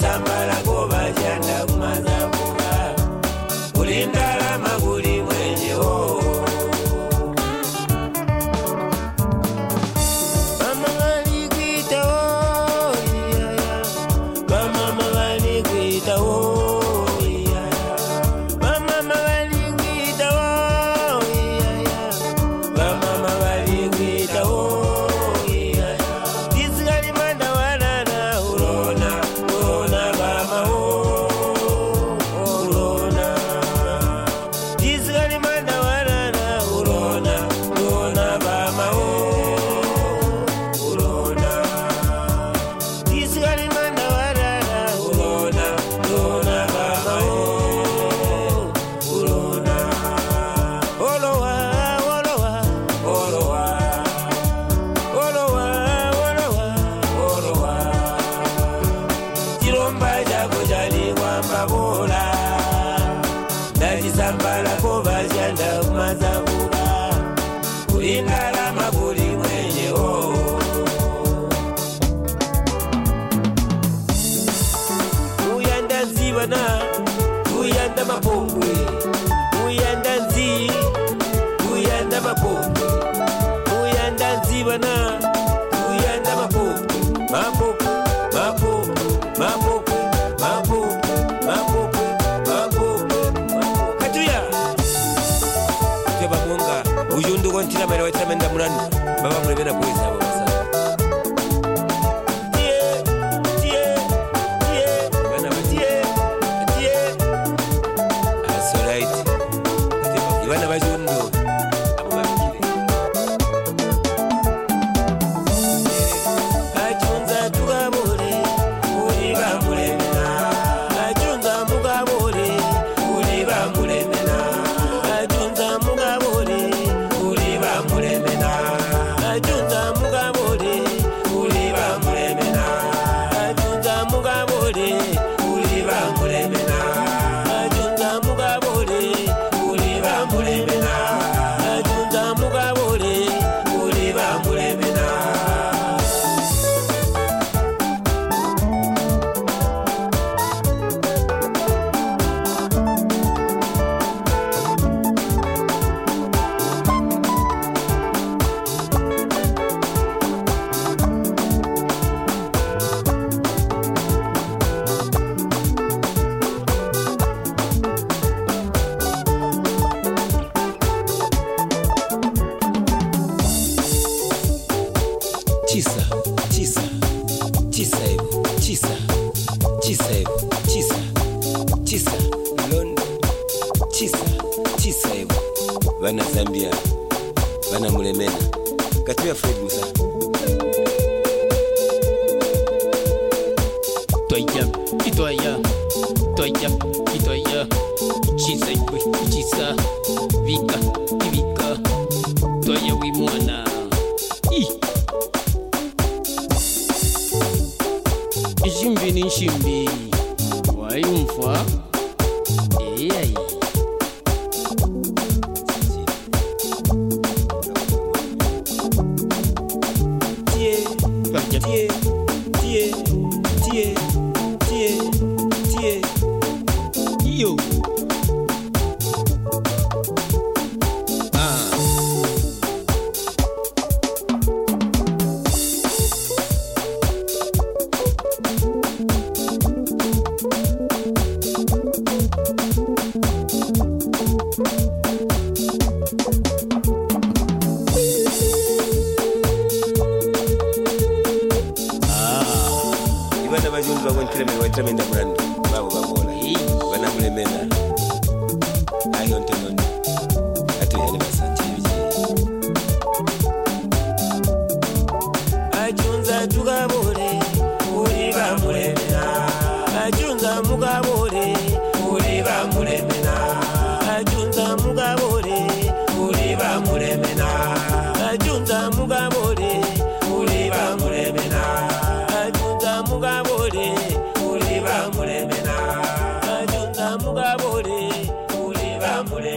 ndachisambalako vachanda kumazabuka kuli ndalama kuli mwenyewo uyanda nzivana uyanda mapombwe uyanda nzi uyanda mapombwe uyanda nzivana uyanda mapombwe mapombwe mapombwe mapombwe mapombwe waitame ndamurani vavamurevera boys avo vasana vana vacho ndo tisa. Tisa. Hivyo tisa. Tisa. Hivyo tisa. Zambia. Vana Mulemena. Katuya Fred Musa. Itoya, Nshimbi ni nshimbi, wayumva? Eyayi. tie tie tie tie tie tie iyo. Ibana bajundu bakontiramere watiramenda mulanu babo babola Hey. vana Mulemena ayo ntonono bikeye achunza tukabore uri ntugabure uri bamure